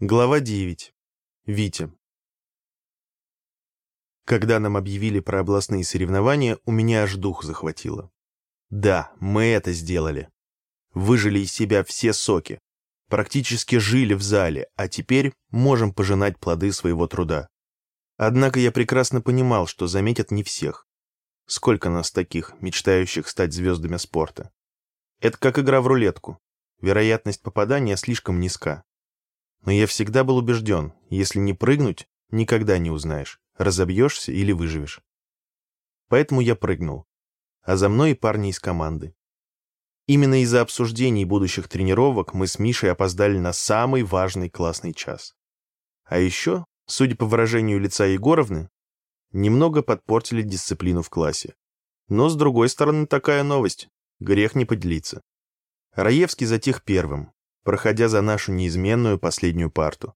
Глава 9. Витя. Когда нам объявили про областные соревнования, у меня аж дух захватило. Да, мы это сделали. Выжили из себя все соки. Практически жили в зале, а теперь можем пожинать плоды своего труда. Однако я прекрасно понимал, что заметят не всех. Сколько нас таких, мечтающих стать звездами спорта? Это как игра в рулетку. Вероятность попадания слишком низка. Но я всегда был убежден, если не прыгнуть, никогда не узнаешь, разобьешься или выживешь. Поэтому я прыгнул. А за мной и парни из команды. Именно из-за обсуждений будущих тренировок мы с Мишей опоздали на самый важный классный час. А еще, судя по выражению лица Егоровны, немного подпортили дисциплину в классе. Но, с другой стороны, такая новость. Грех не поделиться. Раевский затих первым, проходя за нашу неизменную последнюю парту.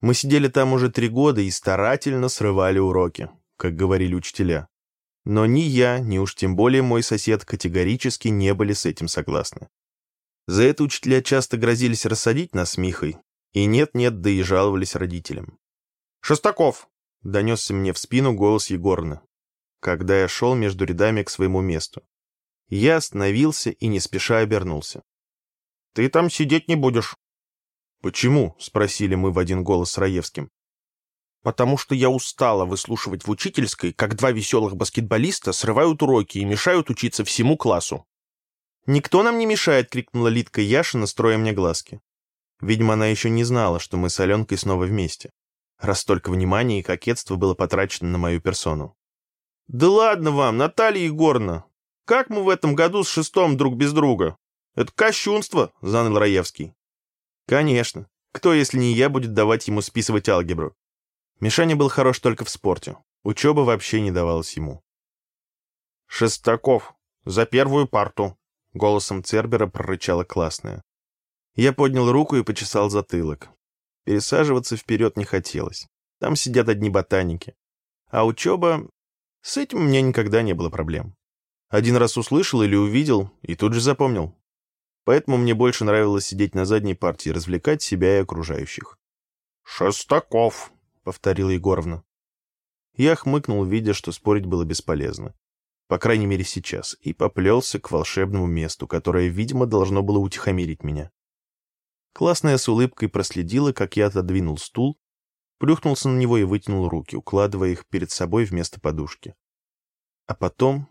Мы сидели там уже три года и старательно срывали уроки, как говорили учителя. Но ни я, ни уж тем более мой сосед категорически не были с этим согласны. За это учителя часто грозились рассадить нас с Михой, и нет-нет, да и жаловались родителям. «Шестаков!» — донесся мне в спину голос Егорны, когда я шел между рядами к своему месту. Я остановился и не спеша обернулся. Ты там сидеть не будешь. «Почему?» — спросили мы в один голос с Раевским. «Потому что я устала выслушивать в учительской, как два веселых баскетболиста срывают уроки и мешают учиться всему классу». «Никто нам не мешает!» — крикнула Литка Яшина, строя мне глазки. Видимо, она еще не знала, что мы с Аленкой снова вместе, раз столько внимания и кокетства было потрачено на мою персону. «Да ладно вам, Наталья Егоровна! Как мы в этом году с шестом друг без друга? «Это кощунство», — заныл Раевский. «Конечно. Кто, если не я, будет давать ему списывать алгебру?» Мишаня был хорош только в спорте. Учеба вообще не давалась ему. «Шестаков, за первую парту», — голосом Цербера прорычала классная. Я поднял руку и почесал затылок. Пересаживаться вперед не хотелось. Там сидят одни ботаники. А учеба... С этим у меня никогда не было проблем. Один раз услышал или увидел, и тут же запомнил. Поэтому мне больше нравилось сидеть на задней партии, развлекать себя и окружающих. «Шестаков», — повторила Егоровна. Я хмыкнул, видя, что спорить было бесполезно. По крайней мере, сейчас. И поплелся к волшебному месту, которое, видимо, должно было утихомирить меня. Классная с улыбкой проследила, как я отодвинул стул, плюхнулся на него и вытянул руки, укладывая их перед собой вместо подушки. А потом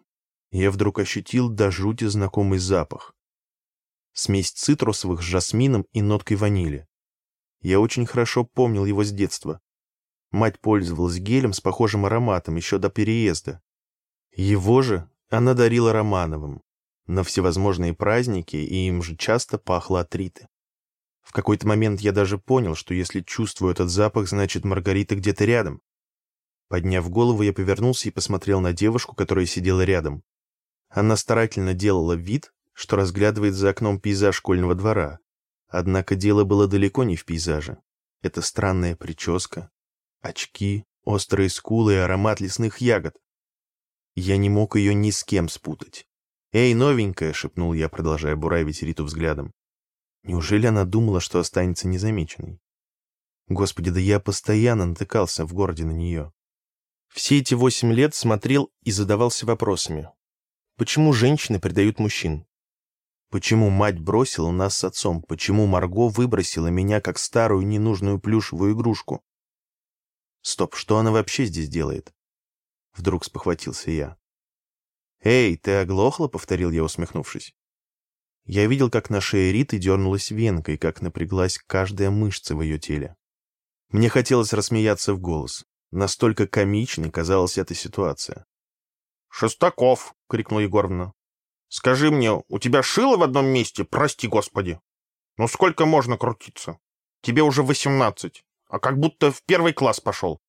я вдруг ощутил до жути знакомый запах смесь цитрусовых с жасмином и ноткой ванили. Я очень хорошо помнил его с детства. Мать пользовалась гелем с похожим ароматом еще до переезда. Его же она дарила Романовым на всевозможные праздники, и им же часто пахло атриты. В какой-то момент я даже понял, что если чувствую этот запах, значит, Маргарита где-то рядом. Подняв голову, я повернулся и посмотрел на девушку, которая сидела рядом. Она старательно делала вид, что разглядывает за окном пейзаж школьного двора. Однако дело было далеко не в пейзаже. Это странная прическа, очки, острые скулы и аромат лесных ягод. Я не мог ее ни с кем спутать. «Эй, новенькая!» — шепнул я, продолжая буравить Риту взглядом. Неужели она думала, что останется незамеченной? Господи, да я постоянно натыкался в городе на нее. Все эти восемь лет смотрел и задавался вопросами. Почему женщины предают мужчин? Почему мать бросила нас с отцом? Почему Марго выбросила меня как старую ненужную плюшевую игрушку? Стоп, что она вообще здесь делает? Вдруг спохватился я. «Эй, ты оглохла?» — повторил я, усмехнувшись. Я видел, как на шее Риты дернулась венка и как напряглась каждая мышца в ее теле. Мне хотелось рассмеяться в голос. Настолько комичной казалась эта ситуация. «Шестаков!» — крикнул Егоровна. Скажи мне, у тебя шило в одном месте, прости господи? Ну сколько можно крутиться? Тебе уже восемнадцать, а как будто в первый класс пошел.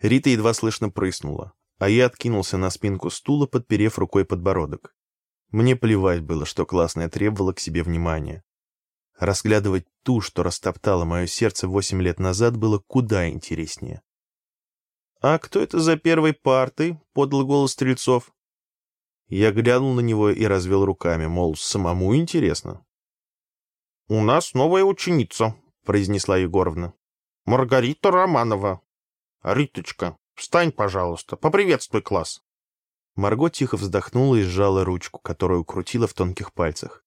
Рита едва слышно прыснула, а я откинулся на спинку стула, подперев рукой подбородок. Мне плевать было, что классная требовала к себе внимания. Разглядывать ту, что растоптала мое сердце восемь лет назад, было куда интереснее. «А кто это за первой партой?» — подал голос Стрельцов. Я глянул на него и развел руками, мол, самому интересно. «У нас новая ученица», — произнесла Егоровна. «Маргарита Романова. Риточка, встань, пожалуйста, поприветствуй класс». Марго тихо вздохнула и сжала ручку, которую крутила в тонких пальцах.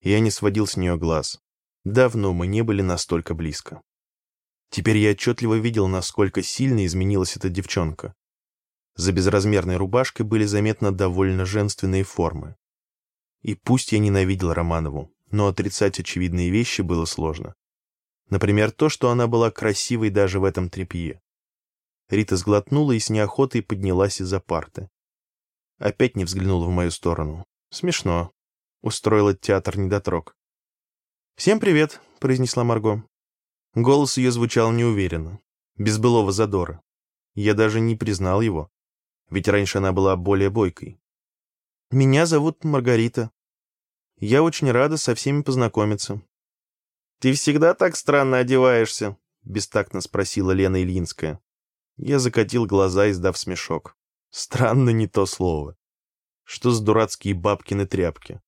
Я не сводил с нее глаз. Давно мы не были настолько близко. Теперь я отчетливо видел, насколько сильно изменилась эта девчонка. За безразмерной рубашкой были заметно довольно женственные формы. И пусть я ненавидел Романову, но отрицать очевидные вещи было сложно. Например, то, что она была красивой даже в этом тряпье. Рита сглотнула и с неохотой поднялась из-за парты. Опять не взглянула в мою сторону. Смешно. Устроила театр недотрог. «Всем привет», — произнесла Марго. Голос ее звучал неуверенно, без былого задора. Я даже не признал его, ведь раньше она была более бойкой. «Меня зовут Маргарита. Я очень рада со всеми познакомиться». «Ты всегда так странно одеваешься?» — бестактно спросила Лена Ильинская. Я закатил глаза, издав смешок. Странно не то слово. Что за дурацкие бабкины тряпки?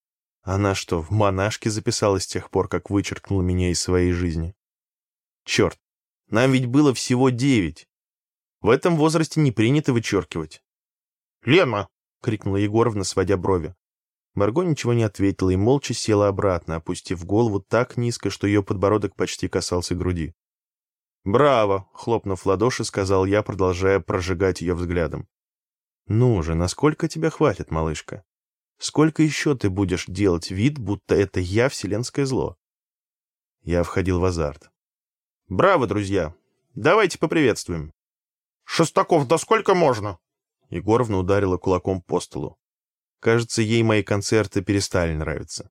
Она что, в монашке записалась с тех пор, как вычеркнула меня из своей жизни? Черт, нам ведь было всего девять. В этом возрасте не принято вычеркивать. «Лена!» — крикнула Егоровна, сводя брови. Марго ничего не ответила и молча села обратно, опустив голову так низко, что ее подбородок почти касался груди. «Браво!» — хлопнув ладоши, сказал я, продолжая прожигать ее взглядом. «Ну же, насколько тебя хватит, малышка? Сколько еще ты будешь делать вид, будто это я вселенское зло?» Я входил в азарт. «Браво, друзья! Давайте поприветствуем!» «Шестаков, да сколько можно?» Егоровна ударила кулаком по столу. Кажется, ей мои концерты перестали нравиться.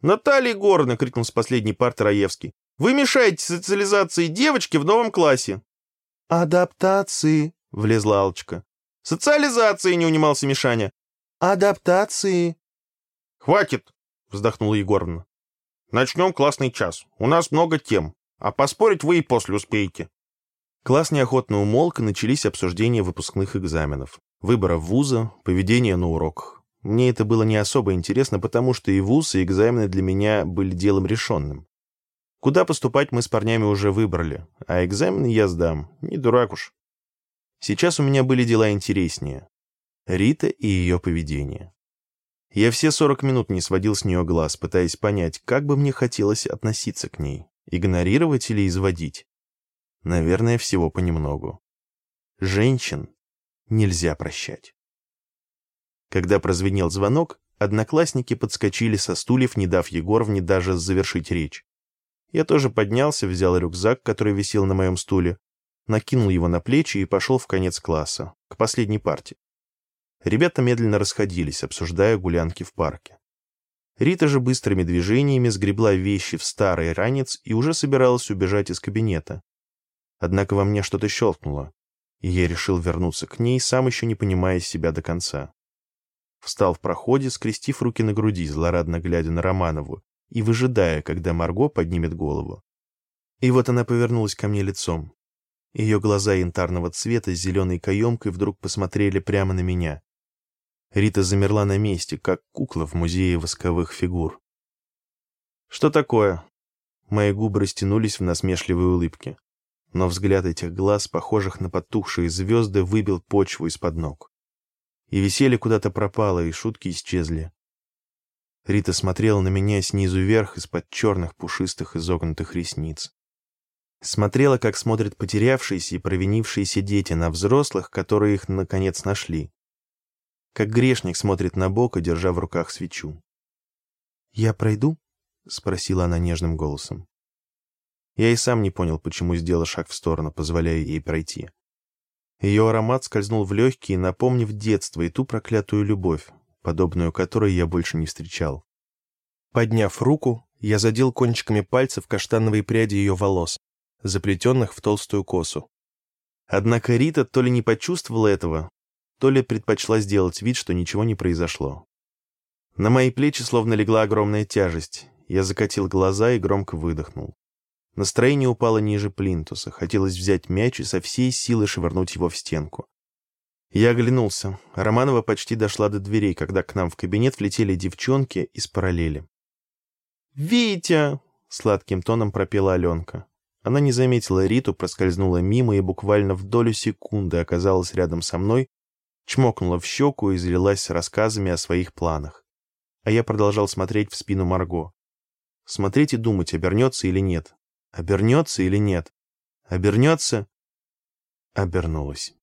«Наталья Егоровна!» — крикнул с последней парты Раевский. «Вы мешаете социализации девочки в новом классе!» «Адаптации!» — влезла Алочка. Социализации, не унимался Мишаня. Адаптации. Хватит, вздохнула Егоровна. Начнем классный час. У нас много тем, а поспорить вы и после успеете. Класс неохотно умолк, и начались обсуждения выпускных экзаменов, выбора вуза, поведения на уроках. Мне это было не особо интересно, потому что и вуз, и экзамены для меня были делом решенным. Куда поступать мы с парнями уже выбрали, а экзамены я сдам, не дурак уж. Сейчас у меня были дела интереснее. Рита и ее поведение. Я все 40 минут не сводил с нее глаз, пытаясь понять, как бы мне хотелось относиться к ней. Игнорировать или изводить? Наверное, всего понемногу. Женщин нельзя прощать. Когда прозвенел звонок, одноклассники подскочили со стульев, не дав Егоровне даже завершить речь. Я тоже поднялся, взял рюкзак, который висел на моем стуле, накинул его на плечи и пошел в конец класса, к последней парте. Ребята медленно расходились, обсуждая гулянки в парке. Рита же быстрыми движениями сгребла вещи в старый ранец и уже собиралась убежать из кабинета. Однако во мне что-то щелкнуло, и я решил вернуться к ней, сам еще не понимая себя до конца. Встал в проходе, скрестив руки на груди, злорадно глядя на Романову и выжидая, когда Марго поднимет голову. И вот она повернулась ко мне лицом. Ее глаза янтарного цвета с зеленой каемкой вдруг посмотрели прямо на меня. Рита замерла на месте, как кукла в музее восковых фигур. «Что такое?» Мои губы растянулись в насмешливой улыбке. Но взгляд этих глаз, похожих на потухшие звезды, выбил почву из-под ног. И веселье куда-то пропало, и шутки исчезли. Рита смотрела на меня снизу вверх из-под черных пушистых изогнутых ресниц. Смотрела, как смотрят потерявшиеся и провинившиеся дети на взрослых, которые их, наконец, нашли. Как грешник смотрит на Бога, держа в руках свечу. «Я пройду?» — спросила она нежным голосом. Я и сам не понял, почему сделал шаг в сторону, позволяя ей пройти. Ее аромат скользнул в легкие, напомнив детство и ту проклятую любовь, подобную которой я больше не встречал. Подняв руку, я задел кончиками пальцев каштановые пряди ее волос, заплетенных в толстую косу. Однако Рита то ли не почувствовала этого, то ли предпочла сделать вид, что ничего не произошло. На мои плечи словно легла огромная тяжесть. Я закатил глаза и громко выдохнул. Настроение упало ниже плинтуса. Хотелось взять мяч и со всей силы швырнуть его в стенку. Я оглянулся. Романова почти дошла до дверей, когда к нам в кабинет влетели девчонки из параллели. «Витя!» Сладким тоном пропела Аленка. Она не заметила Риту, проскользнула мимо и буквально в долю секунды оказалась рядом со мной, чмокнула в щеку и залилась рассказами о своих планах. А я продолжал смотреть в спину Марго. Смотреть и думать, обернется или нет. Обернется или нет. Обернется? Обернулась.